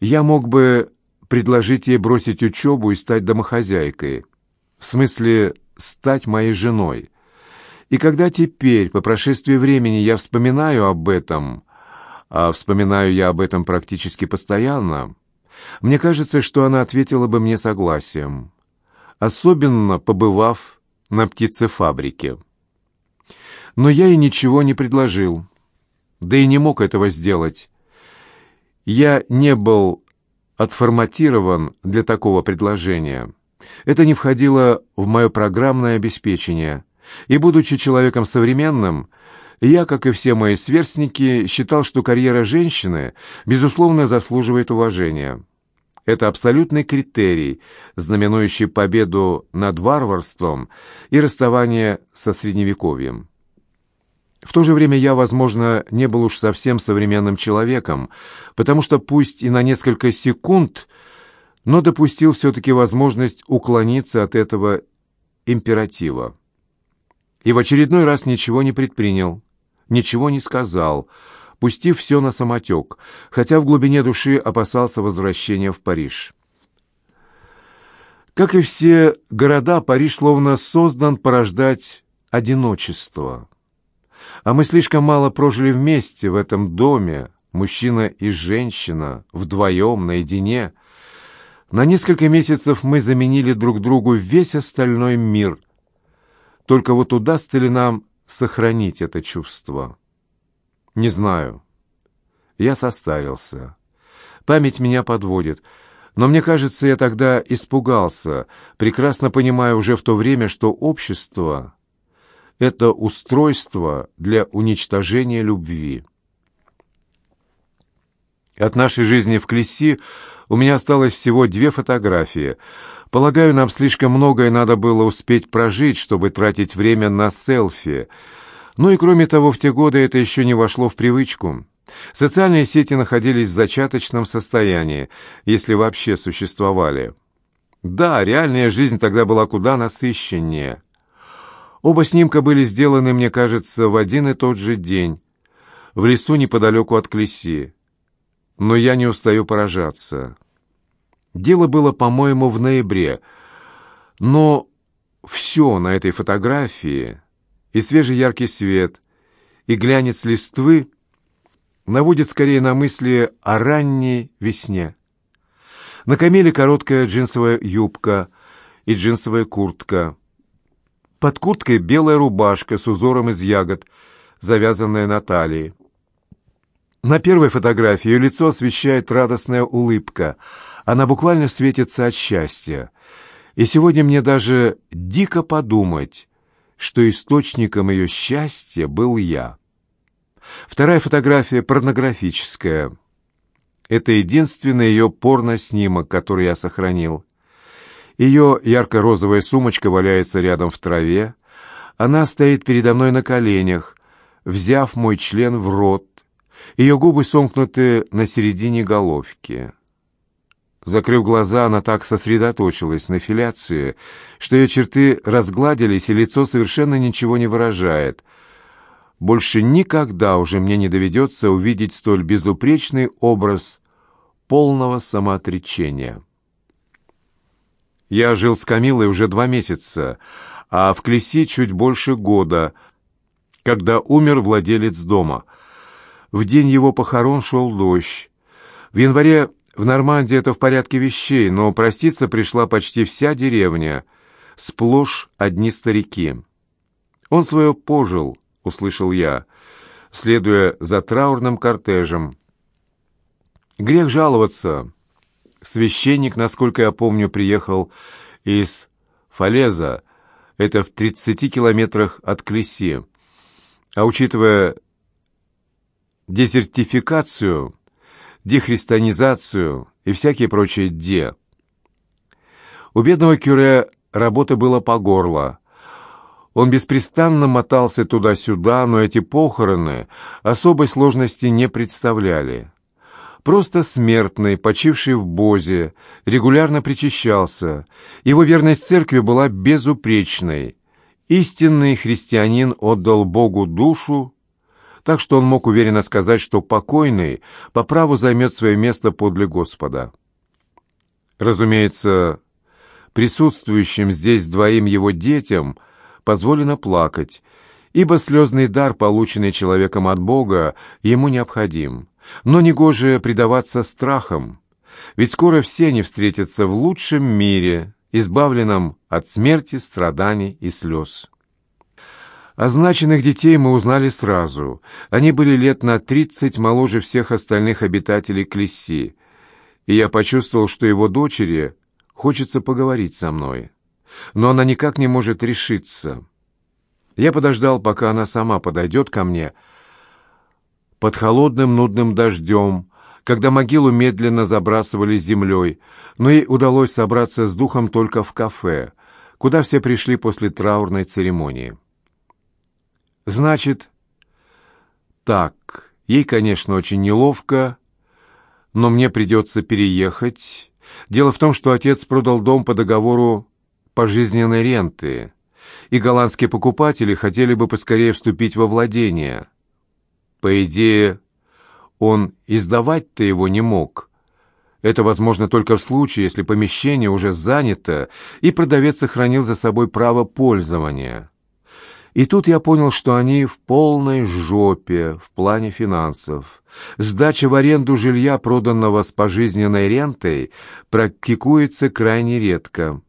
я мог бы предложить ей бросить учебу и стать домохозяйкой. В смысле, стать моей женой. И когда теперь, по прошествии времени, я вспоминаю об этом, а вспоминаю я об этом практически постоянно, мне кажется, что она ответила бы мне согласием, особенно побывав на птицефабрике. Но я ей ничего не предложил, да и не мог этого сделать. Я не был отформатирован для такого предложения. Это не входило в мое программное обеспечение, и, будучи человеком современным, я, как и все мои сверстники, считал, что карьера женщины, безусловно, заслуживает уважения. Это абсолютный критерий, знаменующий победу над варварством и расставание со Средневековьем. В то же время я, возможно, не был уж совсем современным человеком, потому что пусть и на несколько секунд, но допустил все-таки возможность уклониться от этого императива. И в очередной раз ничего не предпринял, ничего не сказал, пустив все на самотек, хотя в глубине души опасался возвращения в Париж. Как и все города, Париж словно создан порождать одиночество. А мы слишком мало прожили вместе в этом доме, мужчина и женщина, вдвоем, наедине. На несколько месяцев мы заменили друг другу весь остальной мир. Только вот удастся ли нам сохранить это чувство? Не знаю. Я состарился. Память меня подводит. Но мне кажется, я тогда испугался, прекрасно понимая уже в то время, что общество это устройство для уничтожения любви. От нашей жизни в Клесси у меня осталось всего две фотографии. Полагаю, нам слишком многое надо было успеть прожить, чтобы тратить время на селфи. Ну и кроме того, в те годы это еще не вошло в привычку. Социальные сети находились в зачаточном состоянии, если вообще существовали. Да, реальная жизнь тогда была куда насыщеннее. Оба снимка были сделаны, мне кажется, в один и тот же день, в лесу неподалеку от Клеси. Но я не устаю поражаться. Дело было, по-моему, в ноябре, но все на этой фотографии, и свежий яркий свет, и глянец листвы наводит скорее на мысли о ранней весне. На камеле короткая джинсовая юбка и джинсовая куртка — под курткой белая рубашка с узором из ягод, завязанная на талии. На первой фотографии ее лицо освещает радостная улыбка. Она буквально светится от счастья. И сегодня мне даже дико подумать, что источником ее счастья был я. Вторая фотография порнографическая. Это единственный ее порно-снимок, который я сохранил. Ее ярко-розовая сумочка валяется рядом в траве. Она стоит передо мной на коленях, взяв мой член в рот. Ее губы сомкнуты на середине головки. Закрыв глаза, она так сосредоточилась на филяции, что ее черты разгладились, и лицо совершенно ничего не выражает. Больше никогда уже мне не доведется увидеть столь безупречный образ полного самоотречения. Я жил с Камилой уже два месяца, а в Клеси чуть больше года, когда умер владелец дома. В день его похорон шел дождь. В январе в Нормандии это в порядке вещей, но проститься пришла почти вся деревня, сплошь одни старики. «Он свое пожил», — услышал я, следуя за траурным кортежем. «Грех жаловаться». Священник, насколько я помню, приехал из Фалеза, это в 30 километрах от Клеси. А учитывая дезертификацию, дехристианизацию и всякие прочие «де», у бедного кюре работы было по горло. Он беспрестанно мотался туда-сюда, но эти похороны особой сложности не представляли. Просто смертный, почивший в Бозе, регулярно причащался. Его верность церкви была безупречной. Истинный христианин отдал Богу душу, так что он мог уверенно сказать, что покойный по праву займет свое место подле Господа. Разумеется, присутствующим здесь двоим его детям позволено плакать, ибо слезный дар, полученный человеком от Бога, ему необходим. Но негоже предаваться страхам, ведь скоро все они встретятся в лучшем мире, избавленном от смерти, страданий и слез. Означенных детей мы узнали сразу. Они были лет на тридцать моложе всех остальных обитателей Клесси, и я почувствовал, что его дочери хочется поговорить со мной. Но она никак не может решиться. Я подождал, пока она сама подойдет ко мне. Под холодным нудным дождем, когда могилу медленно забрасывали землей, но ей удалось собраться с духом только в кафе, куда все пришли после траурной церемонии. Значит, так, ей, конечно, очень неловко, но мне придется переехать. Дело в том, что отец продал дом по договору пожизненной ренты, и голландские покупатели хотели бы поскорее вступить во владение. По идее, он издавать-то его не мог. Это возможно только в случае, если помещение уже занято, и продавец сохранил за собой право пользования. И тут я понял, что они в полной жопе в плане финансов. Сдача в аренду жилья, проданного с пожизненной рентой, практикуется крайне редко.